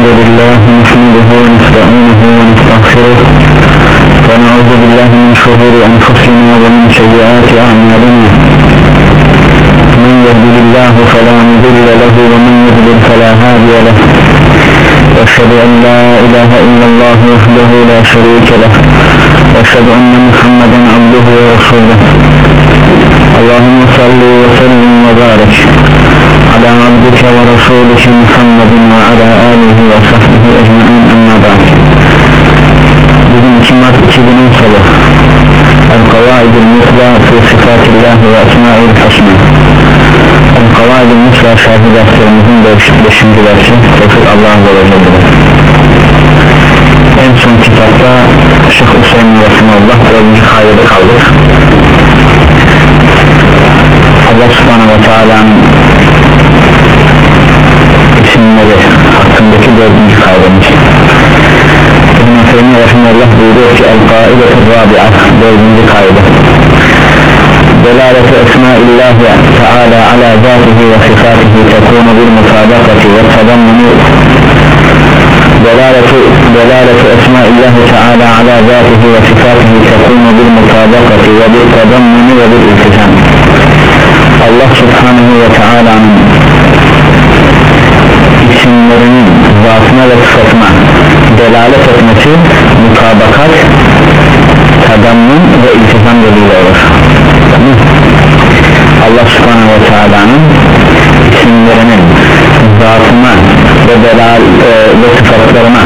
لله نحمده ونستعينه ونستغفره ونعوذ بالله من شرور أنفسنا ومن سيئات أعمالنا من يهده الله فلا مضل له ومن يضلل فلا هادي له واشهد ان لا اله الا الله وحده لا شريك له واشهد ان محمدا عبده ورسوله اللهم صل وسلم وبارك على عبدك ورسولك محمد وعلى اله وصحبه اجمعين اما بعد bugün 2 Mart 2010 salı El-Kavaid el-Mutla fi Sifatillah ve Esma'il Hasna El-Kavaid el-Mutla şarkı derslerimizin 5. dersi Tevfik Allah'ın dolayıdır en son kitapta Şeyh Hüseyin Resulullah 4. kaydede kaldık Allah subhanahu ve teala'nın hükümleri hakkındaki dördüncü kavramış İbn-i Teymi Rahimallah buyuruyor ki El-Kaidet-i Rabia dördüncü kaydı Delaleti Esma-illahi Teala ala zatihi ve sifatihi tekunu bil mutabakati ve tadammunu دلالة دلالة أسماء الله تعالى على ذاته وصفاته تكون بالمطابقة وبالتضمن وبالالتزام الله سبحانه وتعالى isimlerinin zatına ve sıfatına delalet etmesi mutabakat tadammun ve iltizam yoluyla olur. Allah subhanahu ve teala'nın isimlerinin zatına ve, delal, e, ve sıfatlarına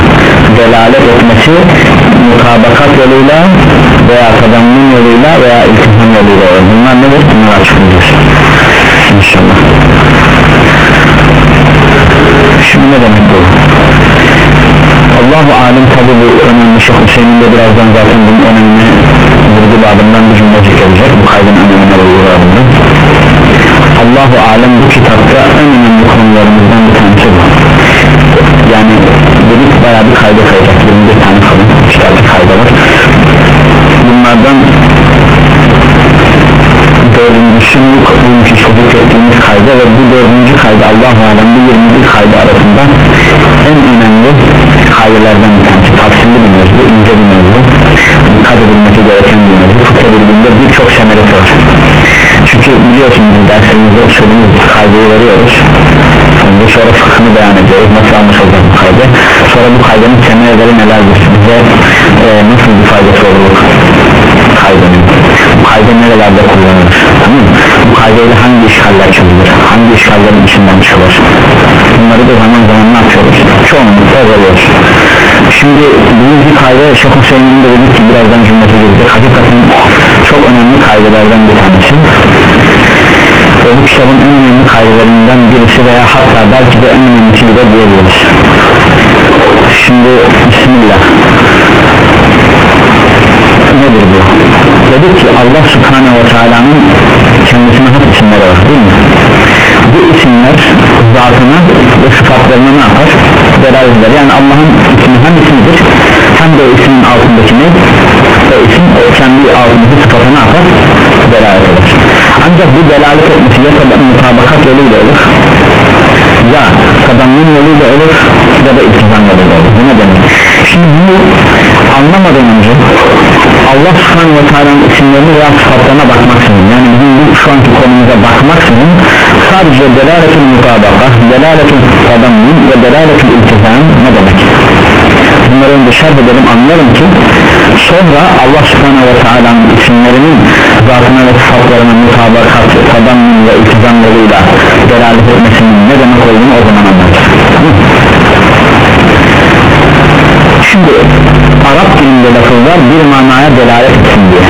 delalet etmesi mutabakat yoluyla veya tadammun yoluyla veya iltizam yoluyla olur. Bunlar nedir? bunlar açıklayacağız inşallah şimdi ne demek bu? Allahu alem tabi bu önemli Şeyh Hüseyin'in de birazdan zaten bunun önemli vurgu babından bir cümle zikredecek bu kaydın önemine vurgu babından. Allahu alem bu kitapta en önemli konularımızdan bir tanesi bu. Yani dedik baya bir kayda sayacak 21 tane falan kitapta kayda var. Bunlardan dördüncüsü bugünkü çocuk ettiğimiz kayda ve bu dördüncü kayda Allah-u Alem bu 21 kayda arasında en önemli kaydelerden bir tanesi. Tafsirli bir mevzu, ince bir mevzu. Dikkat edilmesi gereken bir mevzu. Fıkha bildiğinde birçok semeresi var. Çünkü biliyorsunuz dersimizde usulümüz kaydeyi veriyoruz. Ondan sonra fıkhını beyan ediyoruz. Nasıl anlaşılacak bu kaydı? Sonra bu kaydının semereleri nelerdir? Bize e, nasıl bir faydası olur kaydının bu kaydı nerelerde kullanılır? Tamam mı? bu kaydıyla hangi işgaller çözülür? Hangi işgallerin içinden çıkılır? Bunları da zaman zaman ne yapıyoruz? Çoğunlukla oluyoruz şimdi birinci kayda Şeyh Hüseyin'in de dedik ki birazdan cümlete girecek hakikaten çok önemli kaydelerden bir tanesi. Ve bu kitabın en önemli kaydelerinden birisi veya hatta belki de en önemlisi de diyebiliriz. Şimdi Bismillah nedir bu? dedik ki Allah Subhanahu ve Teala'nın kendisine hak isimleri var değil mi? bu isimler zatına ve sıfatlarına ne yapar? delalet yani Allah'ın ismi hem ismidir hem de o ismin altındaki ne? o isim o kendi altındaki sıfata ne yapar? delalet ancak bu delalet etmesi ya mutabakat yoluyla olur ya tadammun yoluyla olur ya da iltizam yoluyla olur bu ne demek? şimdi bunu anlamadan önce Allah subhanahu ve teala'nın isimlerini veya sıfatlarına bakmaksızın yani bizim bu şu anki konumuza bakmaksızın sadece delaletin mutabaka delaletin tadammun ve delaletin iltizam ne demek? bunları önce şerh edelim anlayalım ki sonra Allah subhanahu ve teala'nın isimlerinin zatına ve sıfatlarına mutabakat tadammun ve iltizam yoluyla delalet etmesinin ne demek olduğunu o zaman anlarız şimdi Arap dilinde lafızlar bir manaya delalet etsin diye.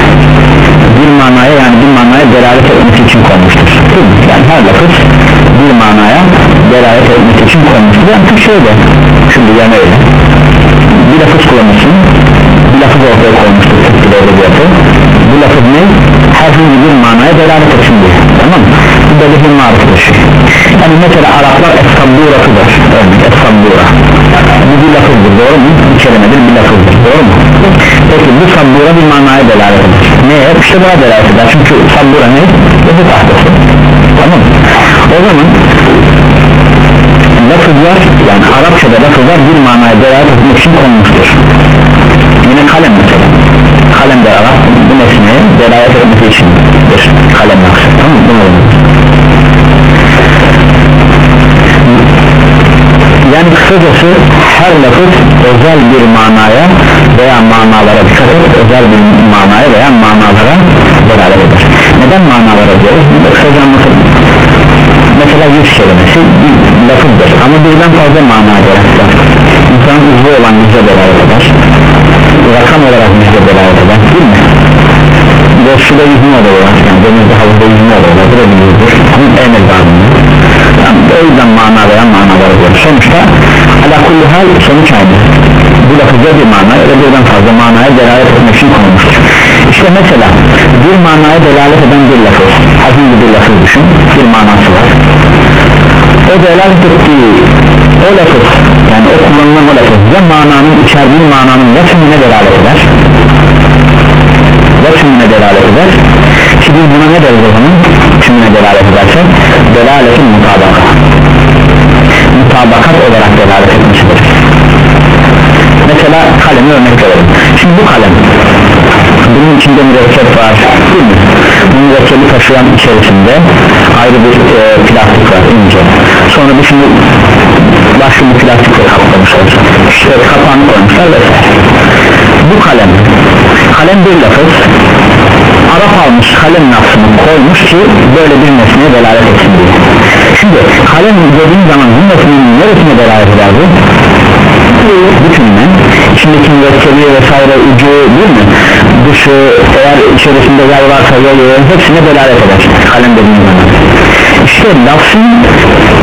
Bir manaya yani bir manaya delalet etmesi için konmuştur. Yani her lafız bir manaya delalet etmesi için konmuştur. Yani şöyle şimdi yani öyle. Bir lafız kullanırsın bir lafız ortaya yapı bu lafız ne? herhangi bir manaya delalet etsin diye. Tamam mı? bu da bir mariftir yani mesela Araplar es-sabbura'tıdır örnek es-sabbura bu bir lafızdır doğru mu? bir kelimedir bir lafızdır doğru mu? peki bu sabbura bir manaya delalet eder neye? işte buna delalet eder çünkü sabbura ne? bu tahtası tamam o zaman lafızlar yani Arapçada lafızlar bir manaya delalet etmek için konmuştur yine kalem mesela kalem de Arap bu nesneye delalet etmek içindir kalem lafzı tamam mı? Yani kısacası her lafız özel bir manaya veya manalara dikkat et özel bir manaya veya manalara delalet eder. Neden manalara diyoruz? kısaca anlatalım mesela yüz kelimesi bir lafızdır ama birden fazla mana eder insanın uzvu olan yüze delalet eder. Rakam olarak yüze delalet eder değil mi? Boşluğda yüzme oluyorlar. Yani denizde havuzda yüzme oluyorlar. Bu da bir yüzdür. En ezanında yani o yüzden mana veya manalar oluyor sonuçta ala kulli hal sonuç aynı. Bu lafızda bir mana ya da birden fazla manaya delalet etmek için konulmuştur işte mesela bir manaya delalet eden bir lafız hazin bir lafız düşün bir manası var. O delalet ettiği o lafız yani o kullanılan o lafız ya mananın içerdiği mananın ya tümüne delalet eder ya tümüne delalet eder? Ki buna ne deriz o zaman? Tümüne delalet ederse delaletin mutabaka. Mutabakat olarak delalet etmiştir. Mesela kalemi örnek verelim. Şimdi bu kalem bunun içinde mürekkep var değil mi? bu mürekkebi taşıyan içerisinde ayrı bir e, plastik var ince sonra bir şimdi başka bir plastikle kaplamışlar işte kapağını koymuşlar vesaire. Bu kalem kalem bir lafız Arap almış kalem lafzını koymuş ki böyle bir nesneye delalet etsin diye. Şimdi kalem dediğin zaman bu nesnenin neresine delalet eder bu? bütününe içindeki mürekkebi vesaire ucu değil mi? dışı eğer içerisinde yer varsa yolu hepsine delalet eder kalem dediğin zaman. İşte lafzın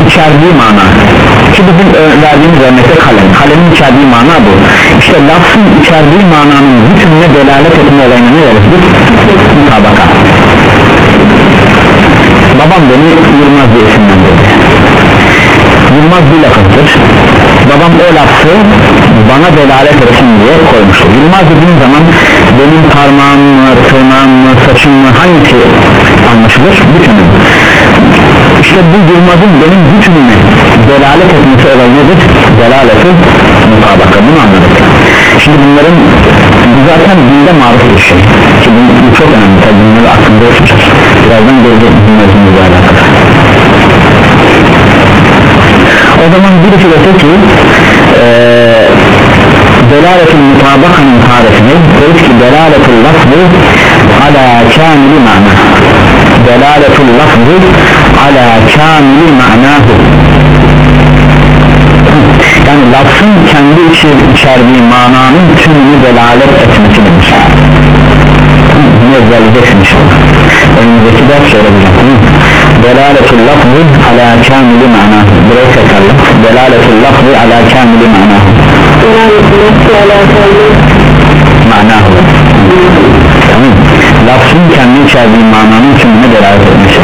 içerdiği mana ki bizim verdiğimiz örnekte kalem. Kalemin içerdiği mana bu. İşte lafzın içerdiği mananın bütününe delalet etme olayına ne deriz mutabaka babam beni Yılmaz diye isimlendirdi. Yılmaz bir lafızdır. Babam o lafzı bana delalet etsin diye koymuştur. Yılmaz dediğim zaman benim parmağım mı, tırnağım mı, saçım mı hangisi anlaşılır? bütünüm işte bu Yılmaz'ın benim bütünüme delalet etmesi olay nedir? delaleti mutabaka bunu anladık. Şimdi bunların bu zaten dinde maruf bir şey. Ki bu, bu çok önemli. Tabi bunları aklında tutacağız. Birazdan göreceğiz bizim mevzumuzla alakalı. O zaman birisi dese ki ee, delaletul mutabakanın tarifini deriz ki delaletul lafzı ala kamili mana delaletul lafzı ala kamili manahu. Yani lafzın kendi içi, içerdiği mananın tümünü delalet etmesi demiş bunu ezberleyeceksin inşallah önümüzdeki ders söyleyeceğim delaletul lafzı ala kamili manahu. Burayı tekrarla delaletul lafzı ala kamili manahu. Manahu. Tamam. Lafzın kendi içerdiği mananın tümünü delalet etmesi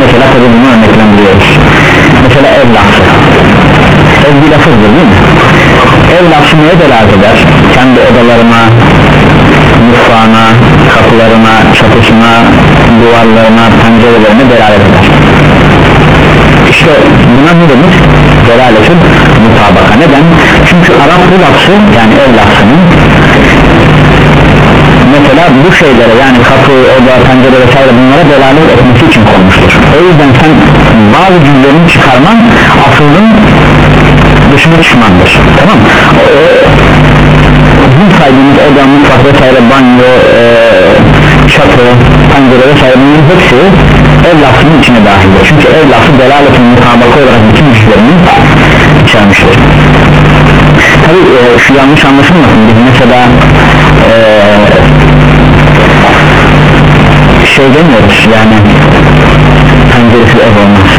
mesela tabi bunu örneklendiriyoruz mesela ev lafzı ev bir lafızdır değil mi? Ev lafzı neye delalet eder? Kendi odalarına mutfağına kapılarına çatısına duvarlarına pencerelerine delalet eder. İşte buna ne denir? Delaletin mutabaka. Neden? Çünkü Arap bu lafzı yani ev lafzının mesela bu şeylere yani kapı, oda, pencere vesaire bunlara delalet etmesi için konmuştur. O yüzden sen bazı cümlelerini çıkarman aslının dışına çıkmandır. Tamam bizim saydığımız oda, mutfak vesaire banyo, e, çatı, pencere vesaire bunların hepsi ev lafzının içine dahildir. Çünkü ev lafzı delaletin mutabakı olarak bütün güçlerini içermiştir. Tabi e, şu yanlış anlaşılmasın. Biz mesela e, şey demiyoruz yani penceresi ev olmaz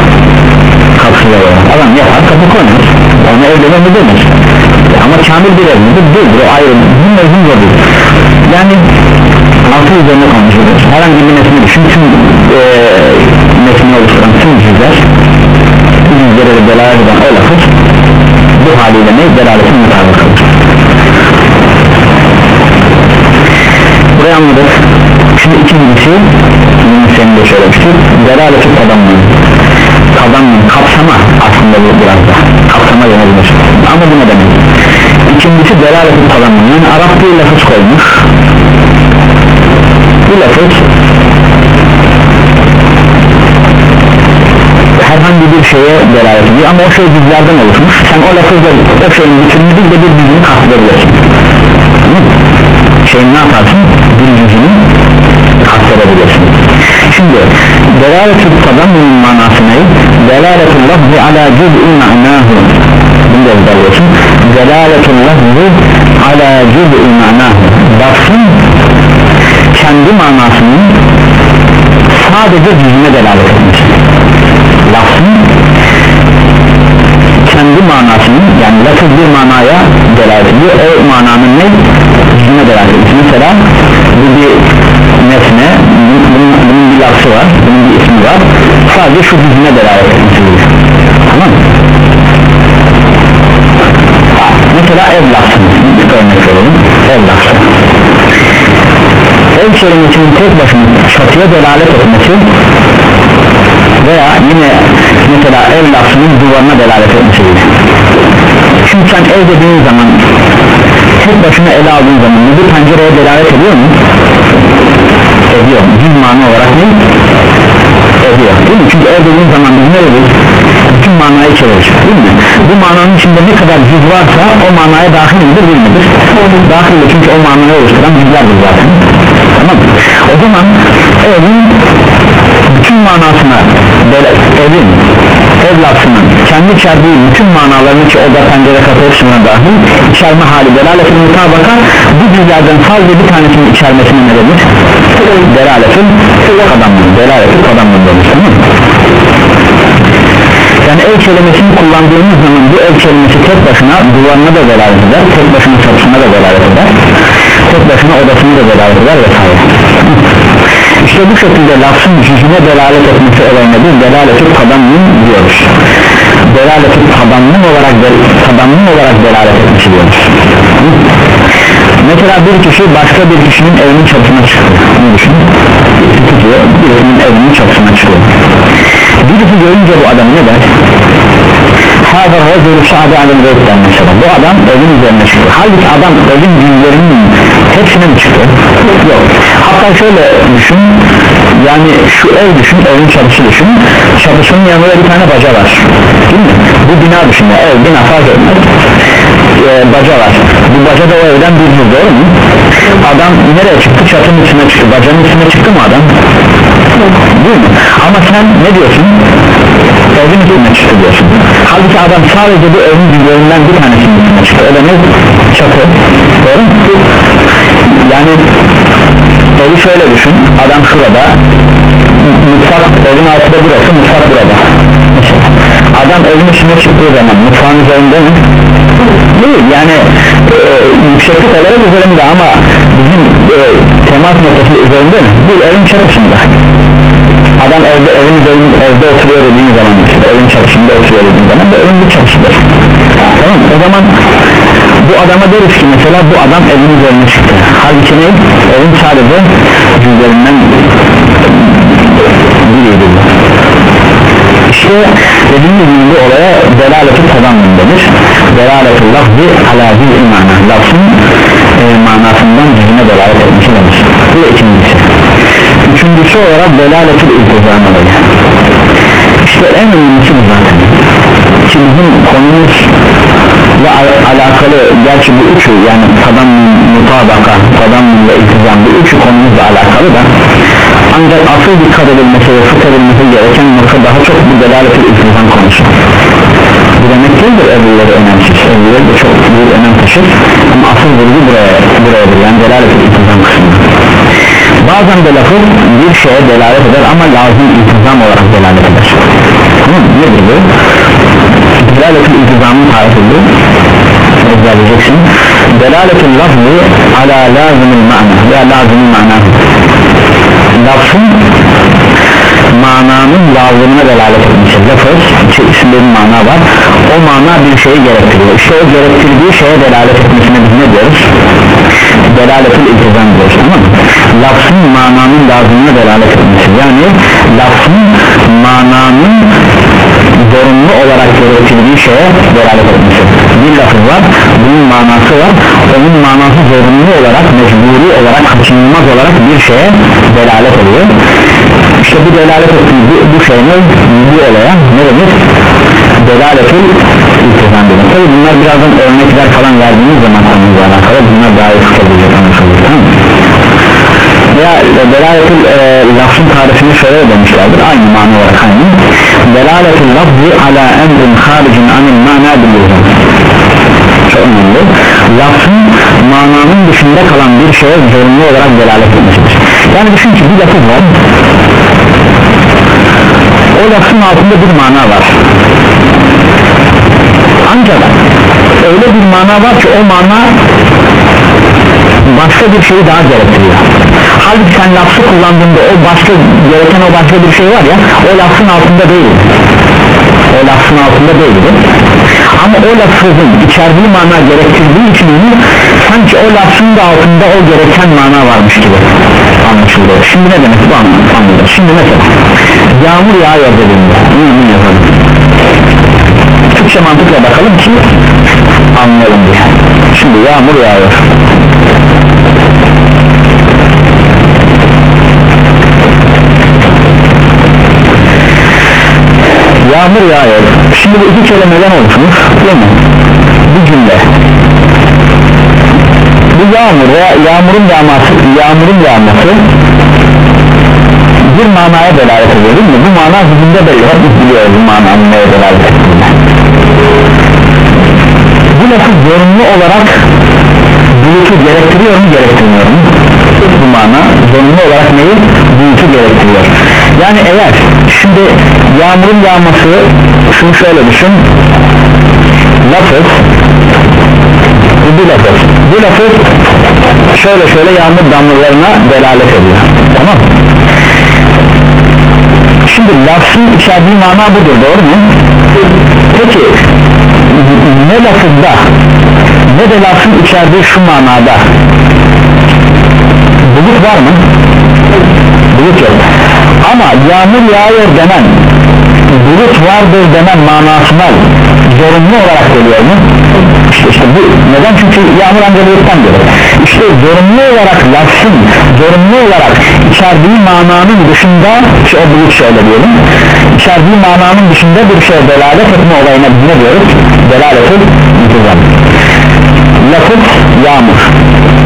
kapısı ev olmaz adam yapar kapı koymuş ona ev dememi denir ama kamil bir ev midir? değildir o ayrı bu mevzum değil yani altı üzerine konuşuyoruz herhangi bir nesne düşün tüm e, nesne oluşturan tüm cüzler bu cüzleri delalet eden o lafız bu haliyle ne? delaletin mutabık burayı anladık şimdi ikincisi bunu senin de söylemiştik delaleti tadamman tadamman kapsama aslında bu biraz da kelimesi delalet-i tadammun yani Arap bir lafız koymuş. Bu lafız herhangi bir şeye delalet ediyor ama o şey bizlerden oluşmuş. Sen o lafızla o şeyin bütününü bir de bir cüzünü kastırabilirsin şeyin ne yaparsın? Bir cüzünü kastırabilirsin şimdi delalet-i tadammun manası ne? delalet-i lafzı ala cüz'ü ma'nahu bunu da ezberliyorsun. Delalet-i lafzı ala cüz'ü ma'nahu lafzın kendi manasının sadece cüzüne delalet etmiş lafzın kendi manasının yani lafız bir manaya delalet ediyor. O mananın ne? cüzüne delalet etmiş mesela bu bir nesne bunun, bunun bir lafzı var bunun bir ismi var. Sadece şu cüzüne delalet etmiş tamam mı? mesela ev lafzı örnek verelim. Ev lafzı ev kelimesinin tek başına çatıya delalet etmesi veya yine mesela ev lafzının duvarına delalet etmesi çünkü sen ev dediğin zaman tek başına ele aldığın zaman bu pencereye delalet ediyor mu? Ediyor bir mana olarak ne? ediyor değil mi? çünkü dediğin zaman biz ne dedik? bütün manayı çevirir değil mi? bu mananın içinde ne kadar cüz varsa o manaya dahil midir değil midir? dahil çünkü o manayı oluşturan cüzlerdir zaten tamam o zaman evin bütün manasına böyle evin ev lafzının kendi içerdiği bütün manalarını ki oda pencere kapı dahil içerme hali delaletin mutabaka bu cüzlerden sadece bir tanesinin içermesine ne denir? delaletin kadamın delaletin kadamın denir tamam mı? yani ev kelimesini kullandığımız zaman bu ev kelimesi tek başına duvarına da delalet eder tek başına çatısına da delalet eder tek başına odasına da delalet eder vesaire işte bu şekilde lafzın cüzüne delalet etmesi olayına biz delaleti tadammun diyoruz. Delaleti tadammun olarak tadammun olarak delalet etmesi diyoruz mesela bir kişi başka bir kişinin evinin çatısına çıkıyor. Ne düşün? tutuyor birinin evinin çatısına çıkıyor. Birisi görünce bu adam ne der? Hazır rejülü sa'de alem reykten mesela Bu adam evin üzerine çıktı Halbuki adam evin günlerinin hepsine mi çıktı? Yok Hatta şöyle düşün Yani şu ev düşün evin çatısı düşün Çatısının yanında bir tane baca var Değil mi? Bu bina düşün ev bina fark etmez ee, baca var Bu baca da o evden bir yüz doğru mu? Adam nereye çıktı? Çatının üstüne çıktı Bacanın üstüne çıktı mı adam? Değil mi? Ama sen ne diyorsun? Evin üstüne çıktı diyorsun Halbuki adam sadece bu evin yüzlerinden bir tanesinin üstüne çıktı O da ne? Çatı. Doğru? Yani evi şöyle düşün. Adam şurada. Mutfak evin altında burası mutfak burada. Adam evin üstüne çıktığı zaman mutfağın üzerinde mi? Değil. Yani e, yükseklik olarak üzerinde ama bizim e, temas noktası üzerinde mi? Değil. Evin çatısında adam evde evin üzerinde evde oturuyor dediğin zaman evin çatısında oturuyor dediğin zaman da evin bir çatısıdır tamam o zaman bu adama deriz ki mesela bu adam evin üzerine çıktı. Halbuki ne? evin sadece cüzlerinden biriydi işte dediğimiz gibi olaya delaleti tadammun denir delaleti lafzi ala bir mana lafzın e, manasından cüzüne delalet etmesi denir bu ikincisi üçüncüsü olarak delaletil iltizam olayı. İşte en önemlisi bu zaten. Ki bizim konumuzla al alakalı gerçi bu üçü yani tadammun mutabaka tadammun ve iltizam bu üçü konumuzla alakalı da ancak asıl dikkat edilmesi ve fıkh edilmesi gereken nokta daha çok bu delaletil iltizam konusu. Bu demek değildir evlileri önemsiz. Evlileri de çok büyük önem taşır ama asıl vurgu buraya burayadır yani delaletil iltizam kısmı bazen de lafı bir şeye delalet eder ama lazım iltizam olarak delalet eder. Nedir bu? delaletin iltizamını tarif ediyor ezberleyeceksin. Delaletin lafzı ala lazımın mana veya lazımın mana. Lafzın mananın lazımına delalet etmiştir. Lafız içinde bir mana var. O mana bir şeyi gerektiriyor. İşte o gerektirdiği şeye delalet etmesine biz ne diyoruz? Delaletin iltizam diyoruz tamam mı lafzın mananın lazımına delalet etmesi. Yani lafzın mananın zorunlu olarak gerektirdiği şeye delalet etmesi. Bir lafız var bunun manası var onun manası zorunlu olarak mecburi olarak kaçınılmaz olarak bir şeye delalet ediyor. İşte bu delalet ettiği bu, bu şey ne? Bu olaya ne demek delaletul iltizam demek tabi bunlar birazdan örnekler falan verdiğimiz zaman konuyla alakalı bunlar daha iyi çıkabilecek anlaşılır tamam mı? Veya delaletul e, lafzın tarifini şöyle demişlerdir aynı mana olarak aynı. Delaletul lafzı ala emrin haricin anil mana bilirsin çok önemli. Lafzın mananın dışında kalan bir şeye zorunlu olarak delalet etmesidir yani düşün ki bir lafız var. O lafzın altında bir mana var. Ancak öyle bir mana var ki o mana başka bir şeyi daha gerektiriyor halbuki sen lafzı kullandığında o başka gereken o başka bir şey var ya o lafzın altında değil. O lafzın altında değildir ama o lafzın içerdiği mana gerektirdiği için onu sanki o lafzın da altında o gereken mana varmış gibi anlaşıldı. Şimdi ne demek bu? Anlamda şimdi mesela yağmur yağıyor dediğinde bunu yapalım. Türkçe mantıkla bakalım ki anlayalım diye. Şimdi yağmur yağıyor yağmur yağıyor. Şimdi bu iki kelimeden oluşmuş değil mi? Bu cümle. Bu yağmur veya yağmurun yağması yağmurun yağması bir manaya delalet ediyor değil mi? Bu mana zihinde belli hep biliyoruz bu mananın neye delalet ettiğini. Bu lafı zorunlu olarak bulutu gerektiriyor mu gerektirmiyor mu? Bu mana zorunlu olarak neyi? Bulutu gerektiriyor yani eğer şimdi yağmurun yağması şunu şöyle düşün. Lafız bu lafız. Bu lafız şöyle şöyle yağmur damlalarına delalet ediyor. Tamam. Şimdi lafzın içerdiği mana budur doğru mu? Peki ne lafızda ne de lafzın içerdiği şu manada bulut var mı bulut yok. Ama yağmur yağıyor denen bulut vardır denen manasına zorunlu olarak geliyor mu? İşte, işte bu. Neden? Çünkü yağmur ancak buluttan gelir. İşte zorunlu olarak lafzın zorunlu olarak içerdiği mananın dışında ki o bulut şöyle diyelim. İçerdiği mananın dışında bir şey delalet etme olayına ne diyoruz? Delaletul intizam. Lafız yağmur.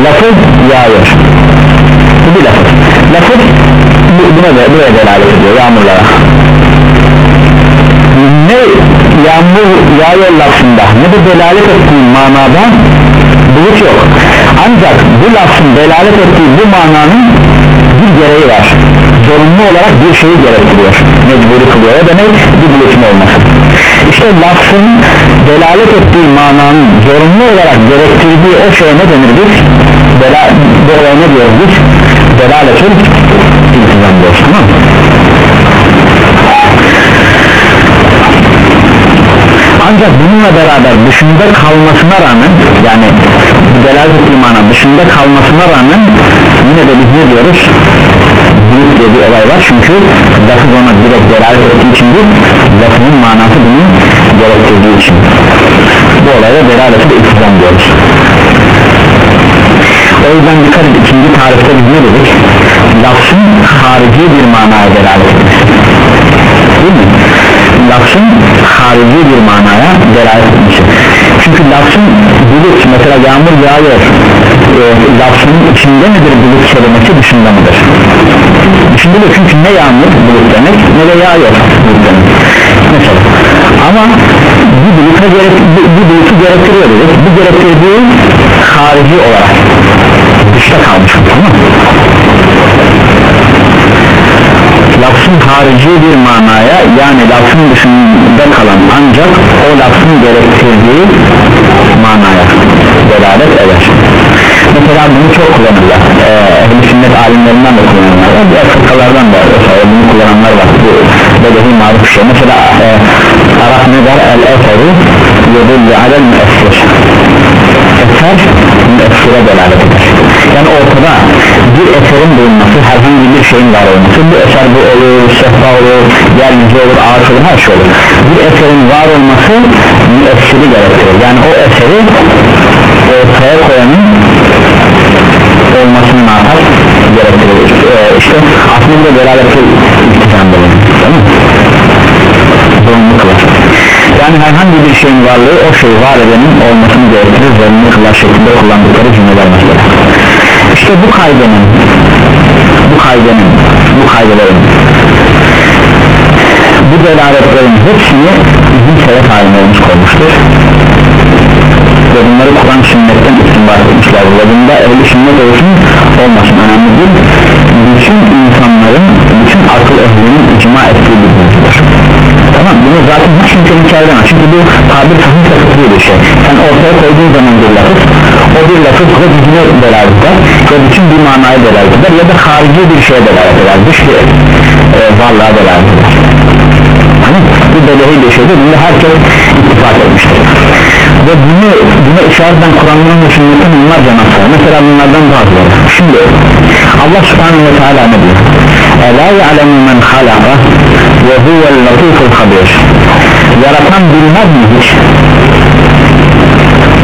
Lafız yağıyor. Bu bir lafız. Lafız buna da buraya delalet ediyor yağmurlara. Ne yağmur yağıyor lafzında ne de delalet ettiği manada bulut yok. Ancak bu lafzın delalet ettiği bu mananın bir gereği var. Zorunlu olarak bir şeyi gerektiriyor. Mecburi kılıyor. O demek bir bulutun olması. İşte lafzın delalet ettiği mananın zorunlu olarak gerektirdiği o şeye ne denir biz? Dela, ne diyoruz biz? Delaletin iltizam diyoruz tamam. Mı ancak bununla beraber dışında kalmasına rağmen yani delalet ettiği mana dışında kalmasına rağmen yine de biz ne diyoruz? Büyük diye bir olay var. Çünkü lafız ona direkt delalet ettiği için değil lafının manası bunu gerektirdiği için. Bu olaya delalet de iktizam diyoruz o yüzden dikkat edin ikinci tarifte biz ne dedik? Lafzın harici bir manaya delalet etmesi değil mi? Lafzın harici bir manaya delalet etmesi çünkü lafzın bulut mesela yağmur yağıyor. E, lafzın içinde midir bulut kelimesi dışında mıdır? Dışında da çünkü ne yağmur bulut demek ne de yağıyor bulut demek mesela ama bu buluta gerek, bu, bu bulutu gerektiriyor dedik. Bu gerektirdiği harici olarak dışta kalmış tamam lafzın harici bir manaya yani lafzın dışında kalan ancak o lafzın gerektirdiği manaya delalet eder mesela bunu çok kullanırlar. Ee, ehl sünnet alimlerinden de kullanırlar. Diğer fırkalardan da mesela bunu kullananlar var. Bu bedevi maruf şey mesela e, Arap ne el eferu yedullu alel müessir. Eser müessire delalet eder. Yani ortada bir eserin bulunması herhangi bir şeyin var olması bu eser bu olur, sehpa olur, yeryüzü olur, ağaç olur, her şey olur. Bir eserin var olması müessiri gerektirir yani o eseri beraber şey iktidam dolayı zorunlu kılar yani herhangi bir şeyin varlığı o şey var edenin olmasını gerektirir zorunlu kılar şeklinde kullandıkları cümleler mesela. İşte bu kaydenin bu kaydenin bu kaydelerin bu delaletlerin hepsini bizim sebep alimlerimiz koymuştur. Ve bunları Kur'an sünnetten üstün bahsetmişler bunda ehli sünnet olsun olmasın. Önemli değil bütün insanların bütün akıl ehlinin icma ettiği bir mevzudur tamam bunu zaten hiç kimse inkar edemez çünkü bu tabir sahih takıtlı bir şey. Sen ortaya koyduğun zaman bir lafız o bir lafız ve düzüne delalet eder ve bütün bir manaya delalet eder ya da harici bir şeye delalet eder dış bir e, varlığa delalet eder bu belehi bir şeydir. Bunda herkes ittifak etmiştir. Ve bunu buna işareten Kur'an'ın ve sünnetin onlarca nasıl? Mesela bunlardan bazıları. Şimdi Allah subhanahu ve teala ne diyor Ela ya'lemu men halaka ve huvel latiful habir yaratan bilmez mi hiç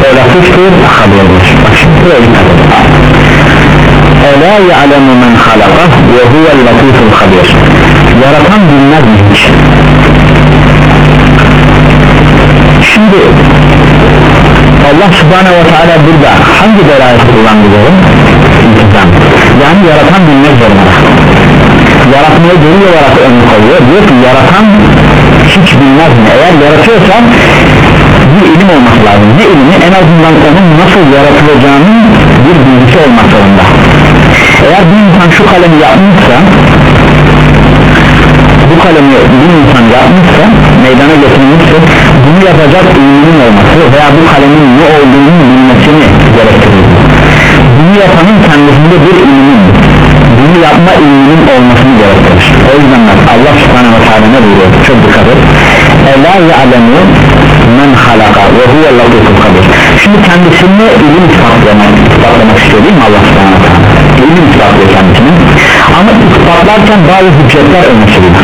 o latiftir habirdir bak şimdi buraya dikkat edin Ela ya'lemu men halaka ve huvel latiful habir yaratan bilmez mi hiç şimdi Allah subhanahu ve teala burada hangi delalet kullandı diyorum İntizam yani yaratan bilmek zorunda. Yaratmayı delil olarak önü koyuyor. Diyor ki yaratan hiç bilmez mi? Eğer yaratıyorsa bir ilim olması lazım. Ne ilmi en azından onun nasıl yaratılacağının bir bilgisi olmak zorunda. Eğer bir insan şu kalemi yapmışsa bu kalemi bir insan yapmışsa meydana getirmişse bunu yapacak ilminin olması veya bu kalemin ne olduğunu bilmesini gerektirir bunu yapanın kendisinde bir ilmin bunu yapma ilminin olmasını gerektirir. O yüzden Allah subhanahu wa ta'ala ne buyuruyor? Çok dikkat et. Ela ya'lemu men halaka ve huve latiful kabir. Şimdi kendisine ilim ispatlamak, ispatlamak istiyor değil mi Allah subhanahu wa ta'ala ilim ispatlıyor kendisini. Ama ispatlarken bazı hüccetler öne sürüyor.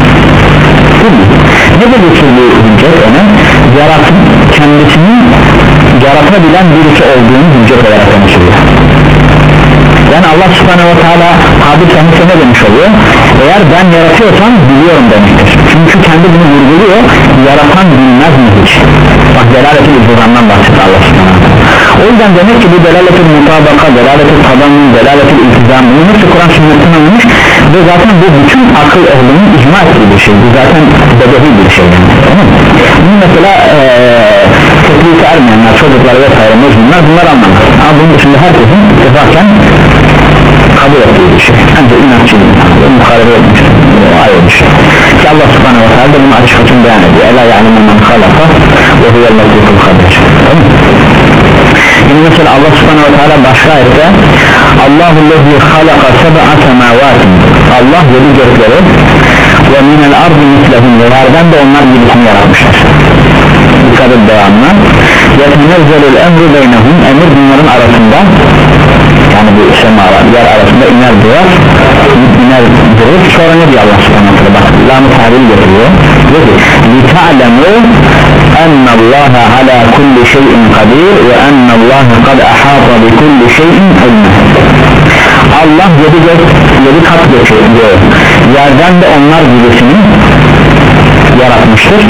Ne de getirdiği hüccet öne? Yaratın kendisinin yaratabilen birisi olduğunu hüccet olarak öne sürüyor yani Allah subhanehu ve teala Kabil Samif'e ne demiş oluyor? Eğer ben yaratıyorsam biliyorum demektir. Çünkü kendi bunu vurguluyor yaratan bilmez mi hiç? Bak delaletil iltizamdan bahsediyor Allah subhanehu o yüzden demek ki bu delaletil mutabaka delaletil tabanın delaletil iltizam bunu hepsi Kur'an sünnetten alınmış ve zaten bu bütün akıl ehlinin icma ettiği bir şey. Bu zaten bedevi bir şey yani. Tamam mı? bunu mesela ee, teklifi ermeyenler çocuklar vesaire mecnunlar bunlar anlamaz. Ama bunun dışında herkesin ittifaken kabul ettiği bir şey. Ancak inatçı muharebe etmiş. O ayrı bir şey. Ki Allah subhanahu wa ta'ala bunu açık açık beyan ediyor. Ela ya'lemu men halaka ve huvellatiful habir tamam Yine mesela Allah subhanahu wa ta'ala başka ayette Allahu lezi halaka seb'a semavatin Allah yedi gökleri ve minel ardı mislehum. Yerden de onlar gibisini yaratmışlar. Dikkat et devamına. Yetenezzelül emru beynehum. Emir bunların arasında yani bu semalar yer arasında iner duvar iner durur sonra ne diyor Allah subhanahu wa bak lamı tabiri getiriyor diyor ki لِتَعْلَمُوا أَنَّ اللّٰهَ عَلَى كُلِّ شَيْءٍ قَدِيرٍ وَأَنَّ اللّٰهَ قَدْ أَحَاطَ بِكُلِّ شَيْءٍ عِلْمًا Allah yedi gök yedi kat göçüyor yerden de onlar gibisini yaratmıştır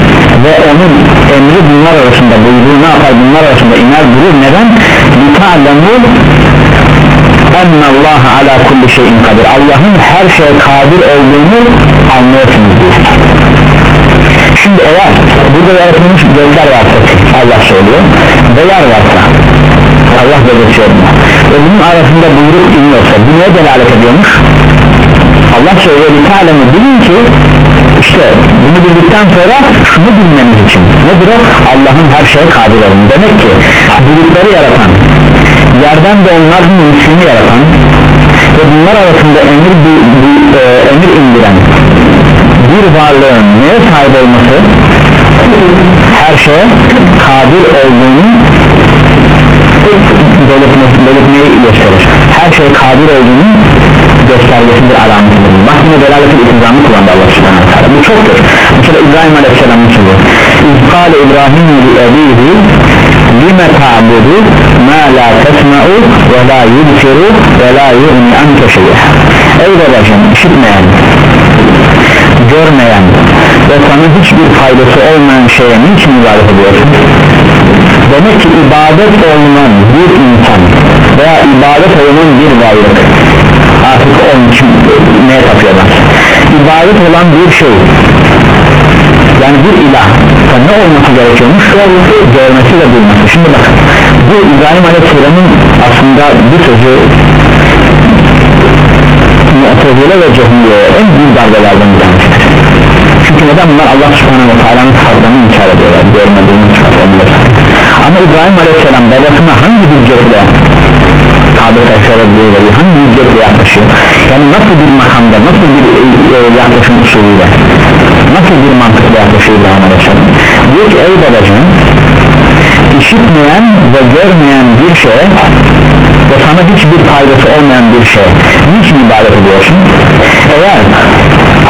ve onun emri bunlar arasında buyruğu ne yapar bunlar arasında iner durur neden? لِتَعْلَمُوا Allah ala kulli şeyin kadir. Allah'ın her şeye kadir olduğunu anlıyorsunuz diyor. Şimdi eğer burada yaratılmış gözler varsa Allah söylüyor dolar varsa Allah belirtiyor bunu ve bunun arasında buyruk iniyorsa bu neye delalet ediyormuş? Allah söylüyor bir talemi bilin ki işte bunu bildikten sonra şunu bilmemiz için. Nedir o? Allah'ın her şeye kadir olduğunu demek ki bulutları yaratan yerden de onların mislini yaratan ve bunlar arasında emir, bir, bir, e, emir indiren bir varlığın neye sahip olması her şeye kadir olduğunu belirtmesi, belirtmeyi gösterir. Her şeye kadir olduğunu göstergesidir alametidir bak yine delaletin iltizamı kullandı Allah subhanahu bu çoktur. Mesela İbrahim aleyhisselamın sözü. İzkale İbrahim li ebihi lime ta'budu ma la tesma'u ve la yubsiru ve la yu'ni anke şeyh ey babacım işitmeyen görmeyen ve sana hiçbir faydası olmayan şeye niçin ibadet ediyorsun? Demek ki ibadet olunan bir insan veya ibadet olunan bir varlık artık onun için neye tapıyorlar? İbadet olan bir şey yani bir ilah ne olması gerekiyormuş? Görmesi ve duyması şimdi bakın bu İbrahim Aleyhisselam'ın aslında bir sözü Mu'tezile ve Cehmiye'ye en büyük darbelerden bir çünkü neden? Bunlar Allah subhanahu ve teala'nın sıfatlarını inkar ediyorlar görmediğini sıfatlarını ama İbrahim Aleyhisselam babasına hangi hüccetle tabi tekrar ediyor hangi hüccetle yaklaşıyor yani nasıl bir makamda nasıl bir e, yaklaşım usulüyle nasıl bir mantıkla yaklaşıyor İbrahim Aleyhisselam diyor ki ey babacığım işitmeyen ve görmeyen bir şeye ve sana hiçbir faydası olmayan bir şey niçin ibadet ediyorsun? Eğer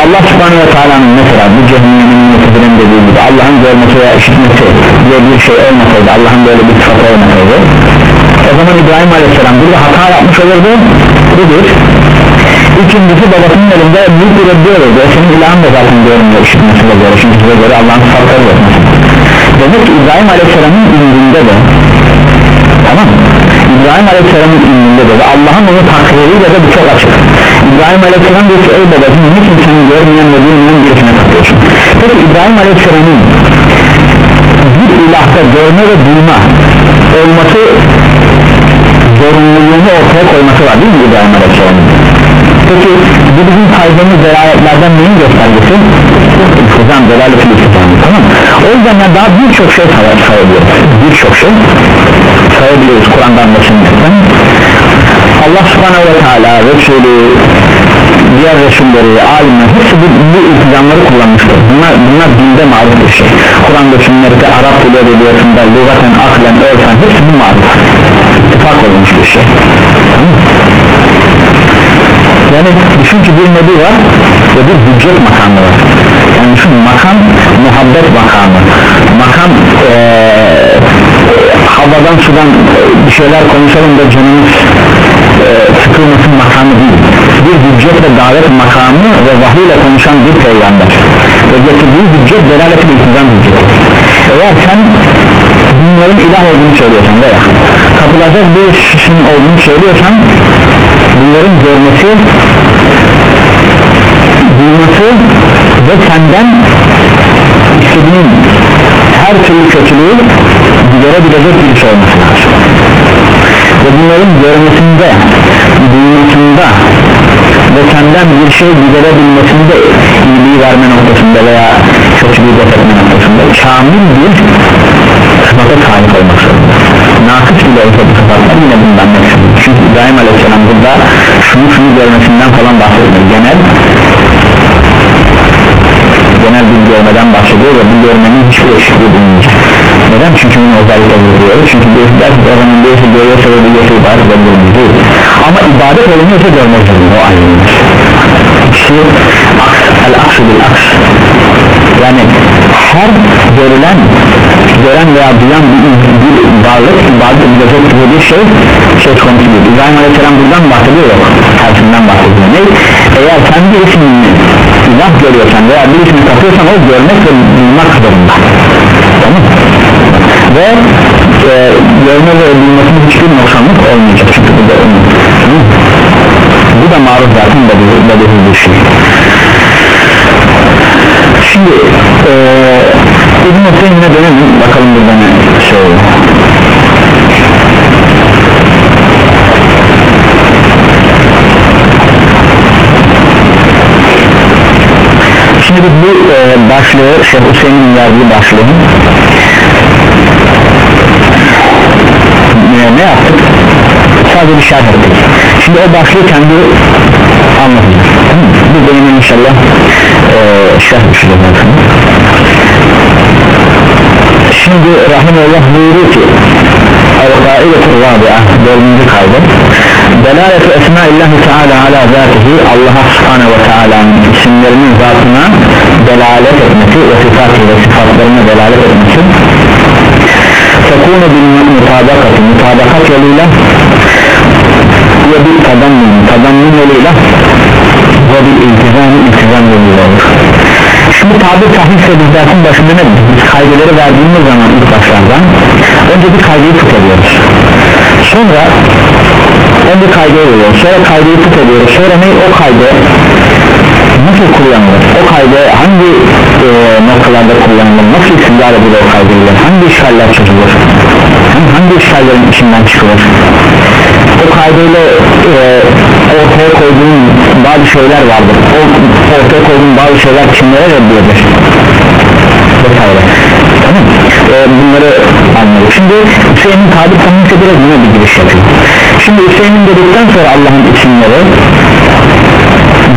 Allah subhanahu ve teala'nın mesela bu cehennemin mutezirin dediği gibi Allah'ın görmesi veya işitmesi diye bir şey olmasaydı Allah'ın böyle bir sıfatı olmasaydı o zaman İbrahim aleyhisselam burada hata yapmış olurdu. Budur İkincisi babasının elinde büyük bir reddi olurdu o senin ilahın da zaten görmüyor işitmesi de göre. Çünkü size göre Allah'ın sıfatları yok. Demek ki İbrahim aleyhisselamın indinde de tamam İbrahim Aleyhisselam'ın ilminde de ve Allah'ın onu takdiriyle de bu çok açık. İbrahim Aleyhisselam diyor ki ey babacım niçin seni görmeyen ve bilmeyen birisine takıyorsun? Peki İbrahim Aleyhisselam'ın bir ilahta görme ve duyma olması zorunluluğunu ortaya koyması var değil mi İbrahim Aleyhisselam'ın peki bu bizim saydığımız delayetlerden neyin göstergesi? İltizam, delaletin iltizamı tamam o yüzden yani daha birçok şey sayabiliyoruz birçok şey sayabiliyoruz Kur'an'dan sünnetten Allah subhanahu ve teala Resulü diğer Resulleri, alimler hepsi bu, bu iltizamları kullanmıştır. Bunlar, bunlar dinde maruf bir şey. Kur'an'da sünnette Arap dili edebiyatında lügaten, aklen, örfen hepsi bu maruf. İttifak olmuş bir şey yani düşün ki bir nebi var ve bir hüccet makamı var. Yani düşün makam muhabbet makamı. Makam ee, havadan sudan bir şeyler konuşalım da canımız e, sıkılmasın makamı değil. Bir hüccet ve davet makamı ve vahiy ile konuşan bir peygamber. Ve getirdiği hüccet delaletin iltizam hücceti. Eğer sen bunların ilah olduğunu söylüyorsan veya kapılacak bir işin olduğunu söylüyorsan bunların görmesi duyması ve senden istediğin her türlü kötülüğü giderebilecek bir şey olması lazım. Ve bunların görmesinde duymasında ve senden bir şey giderebilmesinde iyiliği verme noktasında veya kötülüğü def etme noktasında kamil bir sıfata sahip olmak zorunda nakıs bile olsa bu sıfatlar yine bundan nefsim çünkü İbrahim Aleyhisselam burada şunu şunu görmesinden falan bahsediyor genel genel bir görmeden bahsediyor ve bu görmenin hiçbir eksikliği bulunmayacak. Neden? çünkü bunu özellikle vuruyor çünkü birisi der o zaman birisi görüyorsa ve biliyorsa ibadet edilmiyor değil. Ama ibadet olmuyorsa görmek zorunda o ayrılmış. İkisi el aksı bil aks yani her görülen gören veya duyan bir, bir varlık ibadet edilecek gibi bir şey söz konusu değil. İbrahim Aleyhisselam buradan bahsediyor yok tersinden bahsediyor. Ne? eğer sen birisini ilah görüyorsan veya birisini tapıyorsan o görmek ve duymak zorunda. Tamam ve e, görme ve duymasının hiçbir noksanlık olmayacak. Çünkü bu da bu da maruz zaten bedeli bir şey. Şimdi e, İbn-i Hüseyin'e dönelim. Bakalım burada ne söylüyor şimdi biz bu e, başlığı Şeyh Hüseyin'in yazdığı başlığı e, ne yaptık? Sadece bir şerh ettik şimdi o başlığı kendi anlatacağız. Bu benim inşallah e, şerh düşeceğiz şimdi Rahimullah buyuruyor ki El-Kaidetu Rabi'a dördüncü kaydı Delalet-i Esma-illahi Teala ala zatihi Allah subhanahu ve teala'nın isimlerinin zatına delalet etmesi ve sıfatı ve sıfatlarına delalet etmesi. Tekunu bil mutabakatı mutabakat yoluyla ve bir tadammun tadammun yoluyla ve bir iltizam iltizam yoluyla olur şimdi tabir tahsis edilir dersin başında ne biz kaydeleri verdiğimiz zaman ilk başlardan önce bir kaydeyi tut ediyoruz. Sonra önce kaydeyi veriyoruz sonra kaydeyi tut sonra ne? O kaydı nasıl kullanılır? O kaydı hangi e, noktalarda kullanılır? Nasıl istidar edilir o kaydıyla hangi işgaller çözülür? Hangi işgallerin içinden çıkılır? O kaydıyla e, ortaya koyduğun bazı şeyler vardır. O ortaya koyduğun bazı şeyler kimlere reddiyordur vesaire. Tamam e, bunları anlıyoruz şimdi Hüseyin'in tabir tanımlıkta biraz yine bir giriş yapıyor şimdi Hüseyin'in dedikten sonra Allah'ın isimleri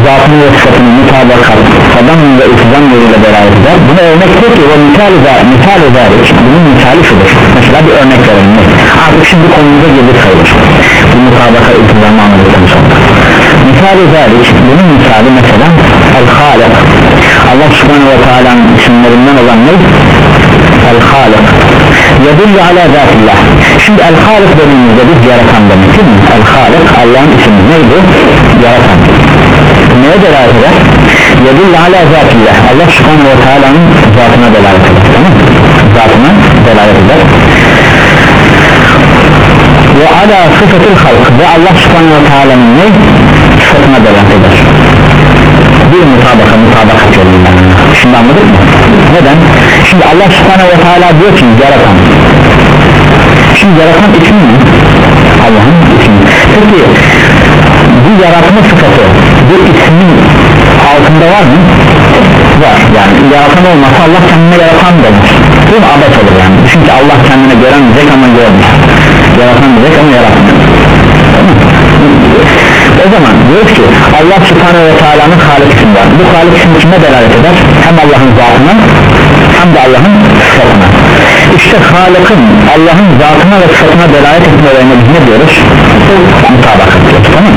zatını ve sıfatını mutabakat adam ve ıtizam yoluyla beraber eder buna örnek diyor ki o misal misal ederek bunun misali şudur. Mesela bir örnek verelim. Artık şimdi konumuza girdik sayılır. Bu mutabaka ıtizamı anladıktan sonra misal ederek bunun misali mesela el-halik Allah subhanahu ve teala'nın isimlerinden olan ne? el-halik yedullu ala zatillah şimdi el-halik dediğimizde biz yaratan demek değil mi? el-halik Allah'ın ismi neydi? yaratan neye delalet eder? yedullu ala zatillah Allah subhanahu ve teala'nın zatına delalet eder tamam zatına delalet eder ve ala sıfatıl halk ve Allah subhanahu ve teala'nın ne? Sıfatına delalet eder. Bir mutabaka mutabakat yolunda şimdi anladık mı? neden? şimdi Allah subhanahu ve teala diyor ki yaratan. Şimdi yaratan ismi mi? Allah'ın ismi peki bu yaratma sıfatı bu ismin altında var mı? var. Yani yaratan olmasa Allah kendine yaratan demez. Bu adet olur yani. Çünkü Allah kendine göremeyecek ama görmüş yaratan diyecek ama yaratmıyor o zaman? Diyoruz ki Allah subhanahu ve teala'nın halik bu halik ismi kime delalet eder? Hem Allah'ın zatına hem de Allah'ın sıfatına. İşte Halık'ın Allah'ın zatına ve sıfatına delalet etmelerine biz ne diyoruz? Mutabakat diyoruz tamam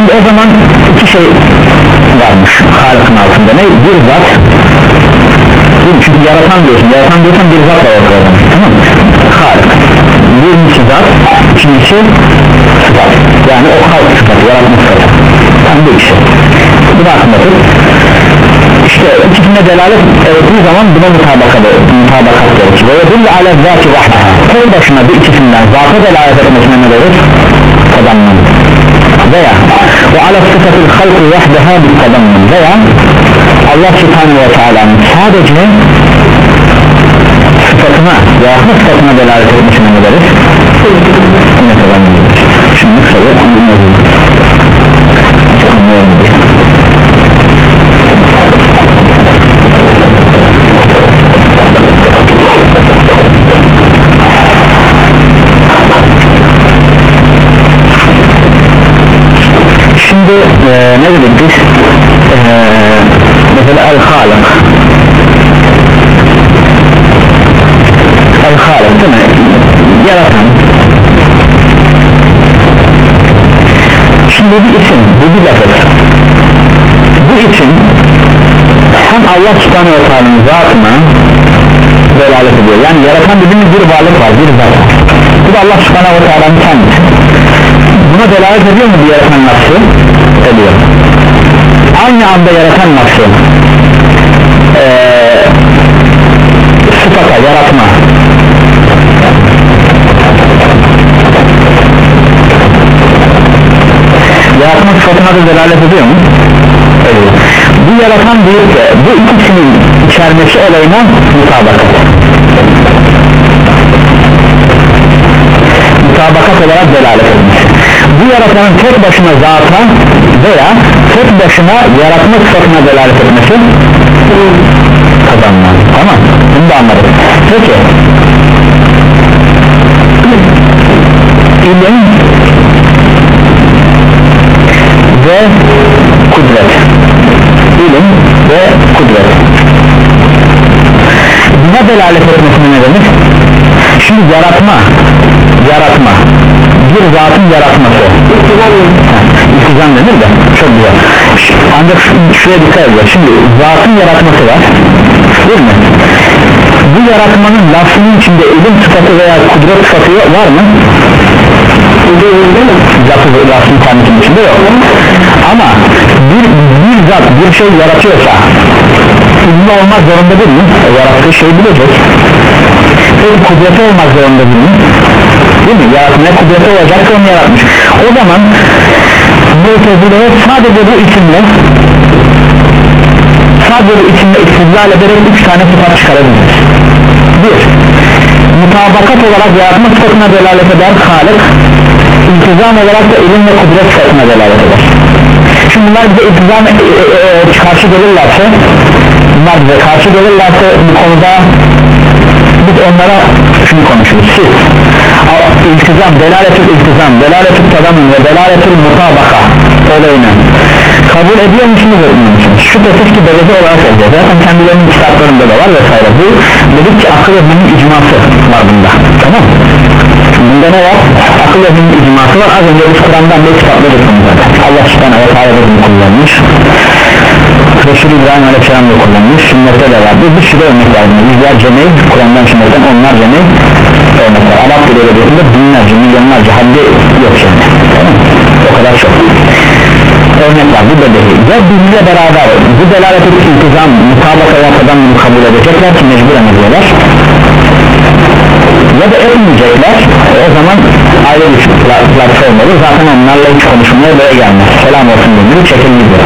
şimdi o zaman iki şey varmış Halık'ın altında. Ne? Bir zat. Çünkü yaratan diyorsun. Yaratan diyorsan bir zat var ortada tamam mı? Halık birincisi zat ikincisi sıfat yani o halk sıfatı yaratma sıfatı tam bir şey bu da tut işte ikisine delalet ettiği zaman buna mutabakat mutabakat gerekir. Ve yedullu ala zati vahdaha. Tek başına bir ikisinden zata delalet etmesine ne deriz? tadamman veya ve ala sıfatı halkı vahdaha bir tadamman veya Allah subhanahu ve teala'nın sadece sıfatına yaratma sıfatına delalet etmesine ne deriz? yine tadamman şimdi kısaca anlayalım anlayalım şimdi e, ne dedik biz e, mesela el-halik el-halik değil mi şimdi bir isim bu bir lafız bu isim hem Allah subhanahu ve teala'nın zatına delalet ediyor. Yani yaratan dediğimiz bir varlık var bir zat bu da Allah subhanahu ve teala'nın kendisi. Buna delalet ediyor mu bir yaratan nafsı? ediyor. Aynı anda yaratan nafsı ee, sıfata yaratma sıfatına da delalet ediyor mu? ediyor. Bu yaratan değil de bu ikisinin içermesi olayına mutabakat. Mutabakat olarak delalet edilmiş. Bu yaratanın tek başına zata veya tek başına yaratma sıfatına delalet etmesi kazanma tamam bunu da anladık. Peki. İlim ve kudret. İlim ve kudret. Buna delalet etmesine ne denir? şimdi yaratma yaratma. Bir zatın yaratması. İktizam denir de çok güzel. Ancak şuraya dikkat edin. Şimdi zatın yaratması var değil mi? Bu yaratmanın lafının içinde ilim sıfatı veya kudret sıfatı var mı? Lafı lafın kendisinin içinde yok ama bir, bir zat bir şey yaratıyorsa ilmi olmak zorunda değil mi? E, yarattığı şeyi bilecek peki kudreti olmak zorunda değil mi? değil mi? yaratmaya kudreti olacaksa onu yaratmış o zaman Mu'tezile'ye sadece bu isimle sadece bu isimle istizlal ederek üç tane sıfat çıkarabiliriz bir mutabakat olarak yaratma sıfatına delalet eder Halik iltizam olarak da ilim ve kudret sıfatına delalet eder şimdi bunlar bize iltizam e, e, e, karşı gelirlerse bunlar bize karşı gelirlerse bu konuda biz onlara şunu konuşuruz. Siz iltizam, delaletül iltizam, delaletül tadamun ve delaletül mutabaka olayını kabul ediyor musunuz etmiyor musunuz? Şüphesiz ki derece olarak oluyor zaten kendilerinin kitaplarında da var vesaire. Bu dedik ki akıl evinin icması var bunda. Tamam bunda ne var? akıl evinin icması var. Az önce biz Kur'an'dan bir kitapları zaten. Allah subhanahu ve ta'ala kullanmış. Resul İbrahim Aleyhisselam da kullanmış. Sünnette de var. Bir sürü örnek var. Yüzlerce ne Kur'an'dan sünnetten onlarca ne örnek var Arap dili edebiyatında binlerce milyonlarca haddi yok şimdi o kadar çok. Örnek var. Bu da değil. Ve bizle beraber bu delalet iltizam mutabaka yapmadan bunu kabul edecekler ki mecburen ediyorlar ya da etmeyecekler. O zaman ayrı bir platform olur zaten onlarla hiç konuşmaya böyle gelmez. Selam olsun denir çekilmiyor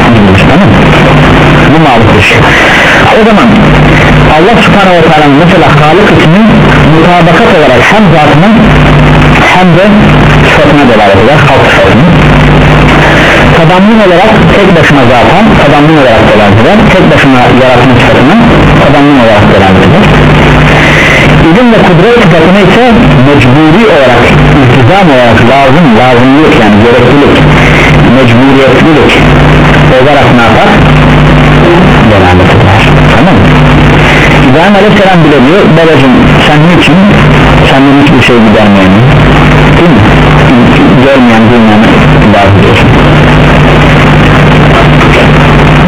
tamam bu mağlup o zaman Allah subhanahu wa ta'ala mesela Halık ismin mutabakat olarak hem zatına hem de sıfatına delalet eder halk sıfatını tadammun olarak tek başına zaten tadammun olarak eder. Tek başına yaratma sıfatına tadammun olarak ilim ve kudret sıfatına ise mecburi olarak iltizam olarak lazım lazımlık yani gereklilik mecburiyetlilik olarak ne yapar? delalet eder tamam mı? İbrahim Aleyhisselam bile diyor babacım sen niçin senden hiçbir şey gidermeyen değil mi? görmeyen duymayan bazı diyorsun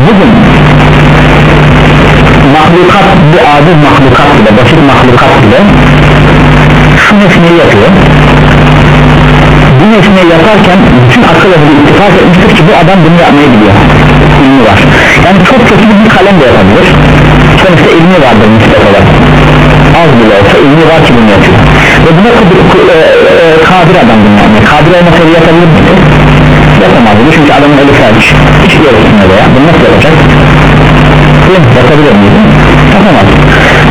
bugün mahlukat bir aciz mahlukat bile basit mahlukat bile şu nesneyi yapıyor. Bu nesneyi yaparken bütün akıl ehli ittifak etmiştir ki bu adam bunu yapmayı biliyor. İlmi var. Yani çok kötü bir kalem de yapabilir. Sonuçta ilmi vardır nispet olarak az bile olsa ilmi var ki bunu yapıyor. Ve buna e, e, kadir adam bunu yapmıyor kadir olmasaydı yapabilir miydi? yapamazdı çünkü adamın eli felç. Hiç görürsün öyle ya bunu nasıl yapacak? Değil mi? yapabilir miydi? yapamaz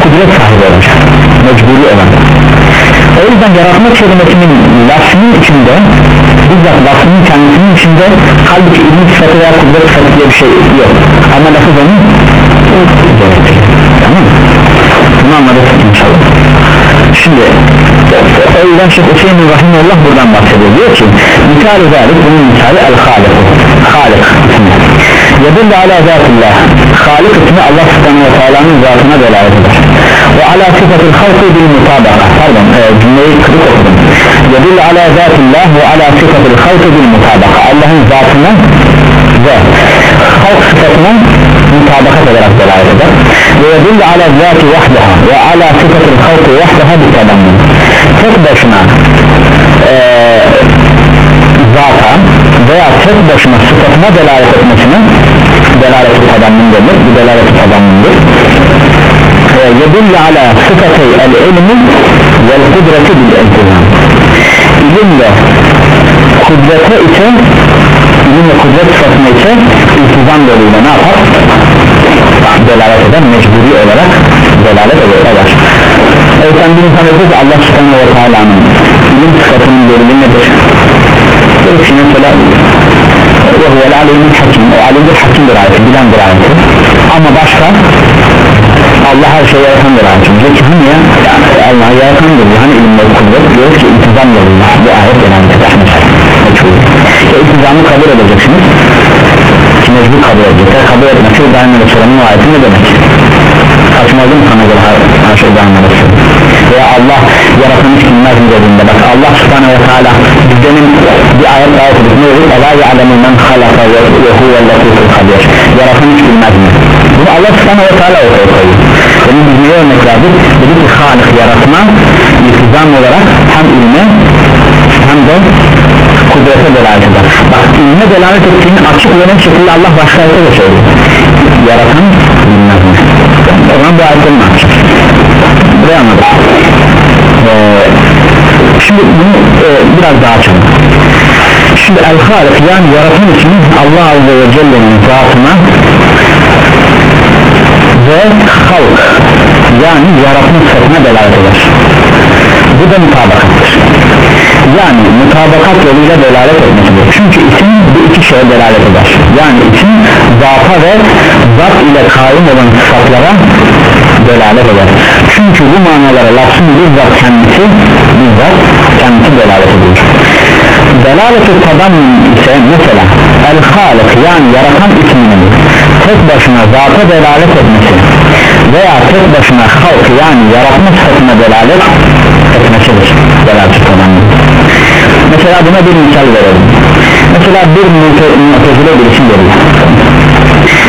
kudret sahibi olacak mecburi olan. O yüzden yaratma kelimesinin lafının içinde bizzat lafının kendisinin içinde halbuki ilmi sıfatı veya kudret sıfatı diye bir şey yok. Ama lafı onun tamam mı? bunu inşallah. Şimdi o yüzden Şeyh Hüseyin Rahimullah buradan bahsediyor. Diyor ki misal zalik bunun misali el halik halik yedille ala zatullah halik ismi Allah subhanahu wa ta'ala'nın zatına delalet eder ve ala sıfatı halkı bil mutabaka pardon e, cümleyi kırık okudum. yedille ala zatullah ve ala sıfatı halkı bil mutabaka Allah'ın zatına ve halk sıfatına mutabakat olarak delalet eder. ve yedille ala zati vahdeha ve ala sıfatı halkı vahdeha bir tadamın tek başına e, zata veya tek başına sıfatına delalet etmesine delalet tadamın denir bu delalet tadamındır yedille ala sıfatı el ilmi vel kudreti bil iltizam ilimle kudrete ise ilim kudret sıfatına ise iltizam yoluyla ne yapar? delalet eden mecburi olarak delalet eder. Evet. Sen bir insan ki Allah subhanahu ve teala'nın ilim sıfatının diyor ki mesela ve huvel alimin hakim o alimdir hakimdir ayeti bilendir ayeti ama başka Allah her şeyi yaratandır ayeti diyor ki hani ya Allah yaratandır hani ilimle kudret diyor ki intizam yoluyla bu ayet eder mesela ya iltizamı kabul edeceksiniz ki mecbur kabul edecekler kabul etmesi daim Resulü'nün ayeti ne demek saçmaladı mı sana göre her şey daim Resulü veya Allah yaratan hiç bilmez mi dediğinde bak Allah subhanahu ve teala bizdenin bir ayet daha okuduk ne olur? Ela ya'lemu men halaka ve huve latiful kadir yaratan hiç bilmez mi bunu Allah subhanahu ve teala ortaya koyuyor. Benim biz neye örnek verdik? Dedi ki halik yaratma iltizam olarak hem ilme hem de kudrete delalet eder. Bak ilme delalet ettiğini açık ve net şekilde Allah başka ayette de söylüyor. Yaratan bilmez mi bu ayetleri ne yapacağız buraya şimdi bunu e, biraz daha açalım. Şimdi el halik yani yaratan için Allah Azze ve Celle'nin zatına ve halk yani yaratma sıfatına delalet eder. Bu da mutabakattır yani mutabakat yoluyla delalet etmesidir çünkü isim bu iki şeye delalet eder. Yani isim zata ve zat ile kaim olan sıfatlara delalet eder. Çünkü bu manalara lafzın bizzat kendisi bizzat kendisi delalet ediyor. Delalet-i tadammun ise mesela el halik yani yaratan isminin tek başına zata delalet etmesi veya tek başına halk yani yaratma sıfatına delalet etmesidir delalet-i tadammun. Mesela buna bir misal verelim. Mesela bir mutezile birisi geliyor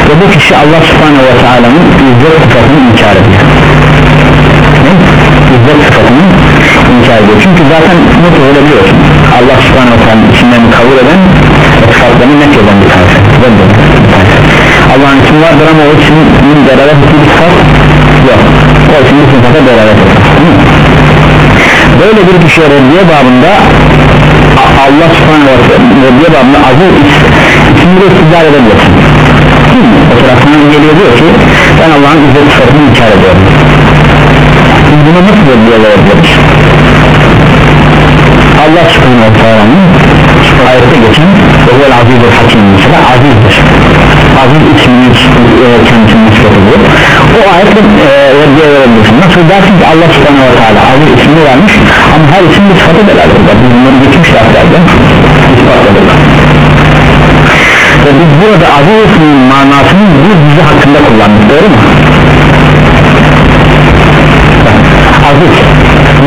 ve bu kişi Allah subhanahu ve teala'nın izzet sıfatını inkar ediyor. Ne? izzet sıfatını inkar ediyor. Çünkü zaten mutezile biliyorsun. Allah subhanahu ve teala'nın isimlerini kabul eden sıfatlarını net eden bir tanesi. Allah'ın ismi vardır ama o ismin delalet ettiği bir sıfat yok. O ismin sıfata delalet böyle bir kişiye reddiye babında Allah subhanahu ve teala babında ismini de istidar edebilirsin mesela sana geliyor diyor ki ben Allah'ın izzet sıfatını inkar ediyorum. Buna nasıl reddiye verebiliriz Allah subhanahu ve teala'nın ayette geçen Evel azizdir hakim mesela azizdir. Aziz ismini e, kendisini nispet ediyor o ayetle e, reddiye verebilirsin nasıl dersin ki Allah subhanahu ve teala aziz ismini vermiş ama her isim bir sıfatı beraber bunları geçmiş derslerde ispatladılar ve biz burada aziz isminin manasını bu dizi hakkında kullandık doğru mu? aziz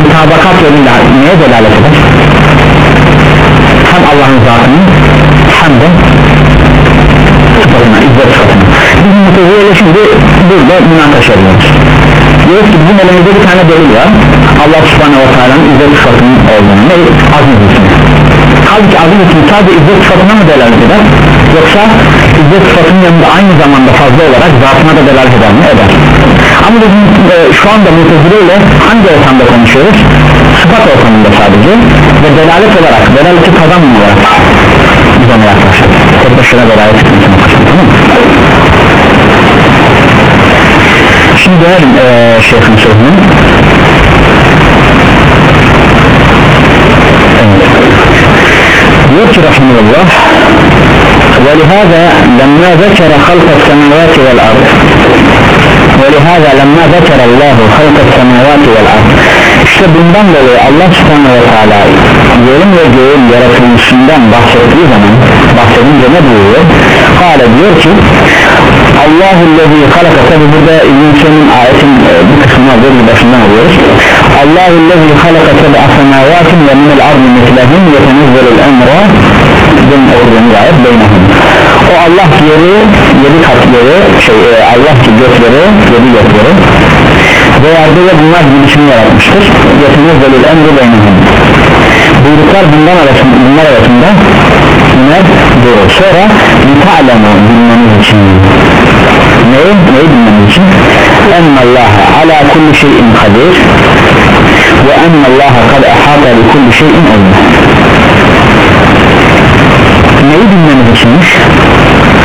mutabakat yoluyla neye delalet eder? hem Allah'ın zatını hem de sıfatına, izzet sıfatına biz mutezile şimdi burada münakaşa ediyoruz diyoruz ki bizim elimizde bir tane delil var Allah subhanahu wa ta'ala'nın izzet sıfatının olduğunu ne? aziz ismi halbuki aziz ismi sadece izzet sıfatına mı delalet eder? Yoksa izzet sıfatının yanında aynı zamanda fazla olarak zatına da delalet eder mi? eder. Ama bizim e, şu anda mutezile ile hangi ortamda konuşuyoruz? sıfat ortamında sadece ve delalet olarak delaleti kazanmıyor olarak biz ona yaklaştık tek başına delalet etmesine tamam şimdi dönelim ee, şeyhin sözünü diyor ki rahmanullah ولهذا لما ذكر خلق السماوات والأرض ولهذا لما ذكر الله خلق السماوات والأرض işte bundan dolayı Allah subhanahu ve teala yerin ve göğün yaratılışından bahsettiği zaman bahsedince ne buyuruyor? Kale diyor ki Allahu lezi halaka tabi burada İbn-i Hüseyin'in ayetin e, bu kısmını alıyor bir başından alıyoruz Tabi asamavatin ve minel ardı mislehim ve tenizzelil emra. Ben okuduğumuz ayet beynahum o Allah yeri yedi katları şey, e, Allah ki gökleri yedi gökleri. Ve yerde de bunlar girişimi yaratmıştır. Yetinizzelil emri beynahum buyruklar bundan arasında, bunlar arasında iner durur? Sonra lita'lemu bilmeniz için. Neyi? neyi bilmeniz için? Ennallaha ala kulli şeyin kadir ve ennallaha kad ahata li kulli şeyin ilmi neyi bilmeniz içinmiş?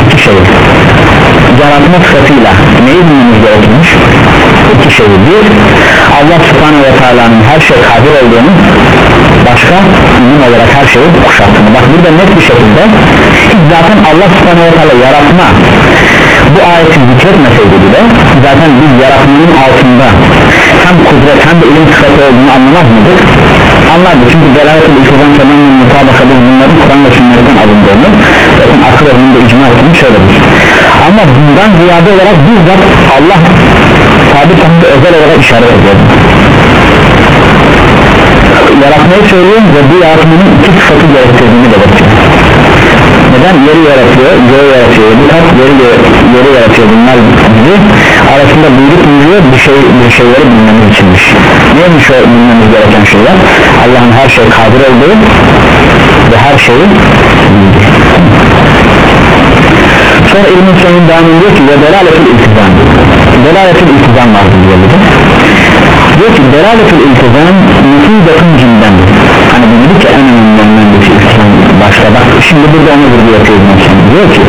iki şey yaratma sıfatıyla neyi bilmeniz gerekmiş? iki şey bir Allah subhanahu ve teala'nın her şey kadir olduğunu başka ilim olarak her şeyi kuşattığını bak burada net bir şekilde zaten Allah subhanahu ve teala yaratma bu ayeti zikretmeseydi bile zaten biz yaratmanın altında hem kudret hem de ilim sıfatı olduğunu anlamaz mıydık? anlardı çünkü delalet-ül ikizan tamamen mutabakada bunların Kur'an ve sünnetten alındığını zaten akıl önünde icma ettiğini söyledik ama bundan ziyade olarak bizzat Allah sabit hakkı özel olarak işaret ediyor. Yaratmayı söylüyor ve bu yaratmanın iki sıfatı gerektirdiğini belirtiyor neden yeri yaratıyor göğü yaratıyor bu kat yeri, yeri yaratıyor bunlar gibi arasında buyruk buyuruyor bir, şey, bir şeyleri bilmemiz içinmiş. Neymiş o bilmemiz gereken şeyler? Allah'ın her şey kadir olduğu ve her şeyi bildiği. Sonra İlmin sonun devam ediyor ki ve delaletul iltizam. Delaletul iltizam vardır diyor bir de. Diyor ki delaletul iltizam nüfudatın cindendir. Hani dedik ki en iltizam başta bak şimdi burada onu vurgu yapıyor diyor ki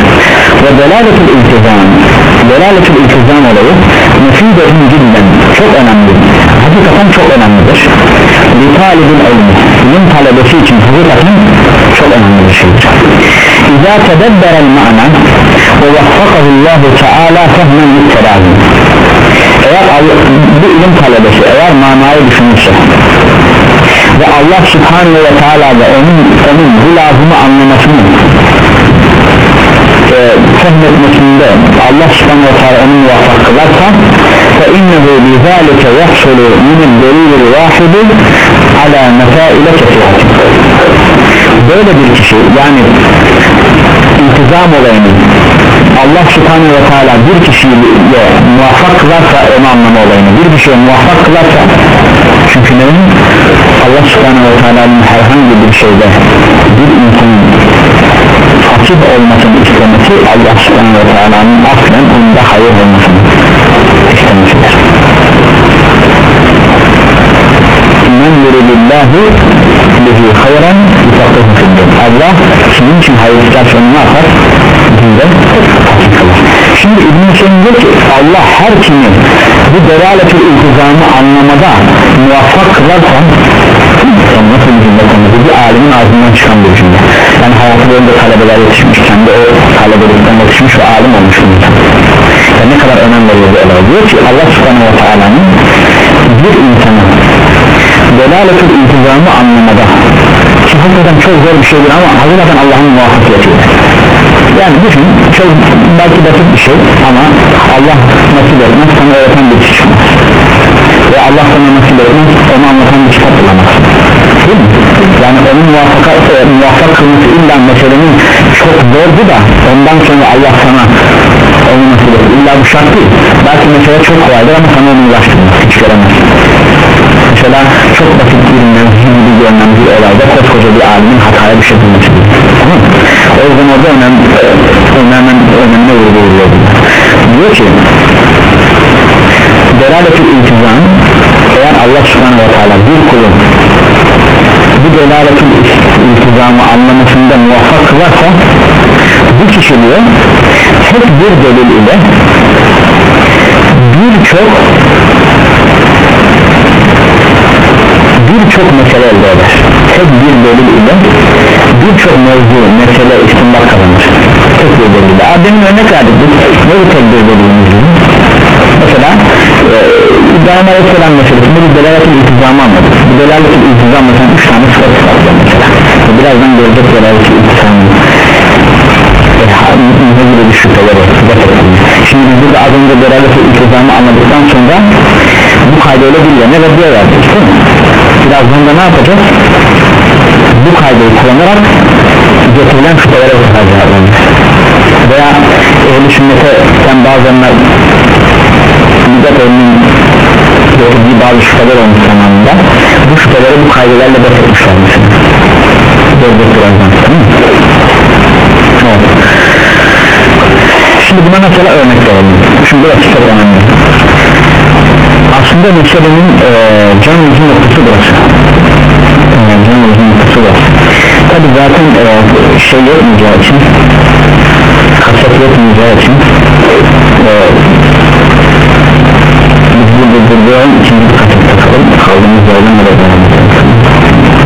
ve delaletul iltizam delaletul iltizam olayı nüfudatın cinden çok önemli hakikaten çok önemlidir. Bir talibin ilmi ilim talebesi için hakikaten çok önemli bir şeydir. İza tedebberel ma'na ve vaffakahu Allah Teala fehmen müttelâhin eğer bu ilim talebesi eğer manayı düşünürse ve Allah subhanahu ve teala da onun, onun bu lazımı anlamasını e, Allah subhanahu ve teala onu muvaffak kılarsa fe innehu bi zalike yahsulu minel delilil vahidi ala mesaile böyle bir kişi yani intizam olayını Allah subhanahu ve teala bir kişiyle muvaffak kılarsa onu anlama olayını bir kişiye muvaffak kılarsa çünkü neyin Allah subhanahu ve teala'nın herhangi bir şeyde bir insanın fakir olmasını istemesi Allah subhanahu ve teala'nın aslen onda hayır olmasını istemesidir men yuridillahu bihi hayran Allah senin için hayır isterse ne yapar? Dinde Şimdi İbn-i diyor ki Allah her kimi bu delaletül iltizamı anlamada muvaffak kılarsa nasıl bir cümle konusu bir alimin ağzından çıkan bir cümle. Yani hayatı boyunca talebeler yetişmiş kendi o talebelikten yetişmiş ve alim olmuş insan. Yani ne kadar önem veriyor bu olay? Diyor ki Allah subhanahu wa ta'ala'nın bir insana delaletül iltizamı anlamada ki hakikaten çok zor bir şeydir ama hakikaten Allah'ın muvaffakiyetiyle yani düşün çok belki basit bir şey ama Allah nasip etmez sana öğreten bir kişi ve Allah sana nasip etmez onu anlatan bir kitap bulamaz. Değil mi? yani onun muvaffak, e, muvaffak kılması illa meselenin çok zordu da ondan sonra Allah sana onu nasip etmez. İlla bu şart değil. Belki mesele çok kolaydır ama sana onu ulaştırmaz hiç göremezsin mesela çok basit bir mevzu gibi görünen bir olayda koskoca bir alimin hataya düşebilmesi tamam o yüzden orada önemli önemli önemli vurguluyor diyor ki delaletül iltizam eğer Allah subhanahu wa ta'ala bir kulun bu delaletül iltizamı anlamasında muvaffak kılarsa bu kişi diyor tek bir delil ile birçok birçok mesele elde eder. Tek bir delil ile birçok mevzu mesele istimbat kazanır tek bir delil ile. Demin örnek verdik ne bu tek bir delilimiz mesela e, İbrahim Aleyhisselam meselesinde bir delaletin iltizamı anladık. Bu delaletin iltizamı mesela 3 tane sıfat sıfatlar mesela. Birazdan görecek delaletin iltizamı. Ne gibi bir şüpheleri şimdi biz burada az önce delaletin iltizamı anladıktan sonra bu kaydıyla birilerine reddiye verdik değil mi? Birazdan da ne yapacağız? Bu kaydı kullanarak getirilen şüphelere bakacağız. Veya ehli sünnete bazenler müddet örneğin getirdiği bazı şüpheler olmuş zamanında bu şüpheleri bu kaydelerle etmişler mesela gördük birazdan şimdi buna mesela örnek verelim. Şimdi burası çok önemli aslında meselenin e, can uzun noktası burası e, Can uzun noktası burası Tabi zaten e, şey yapmayacağı için Kasap yapmayacağı için e, Biz burada durduğun için bir kasap Kaldığımız yerden de devam edelim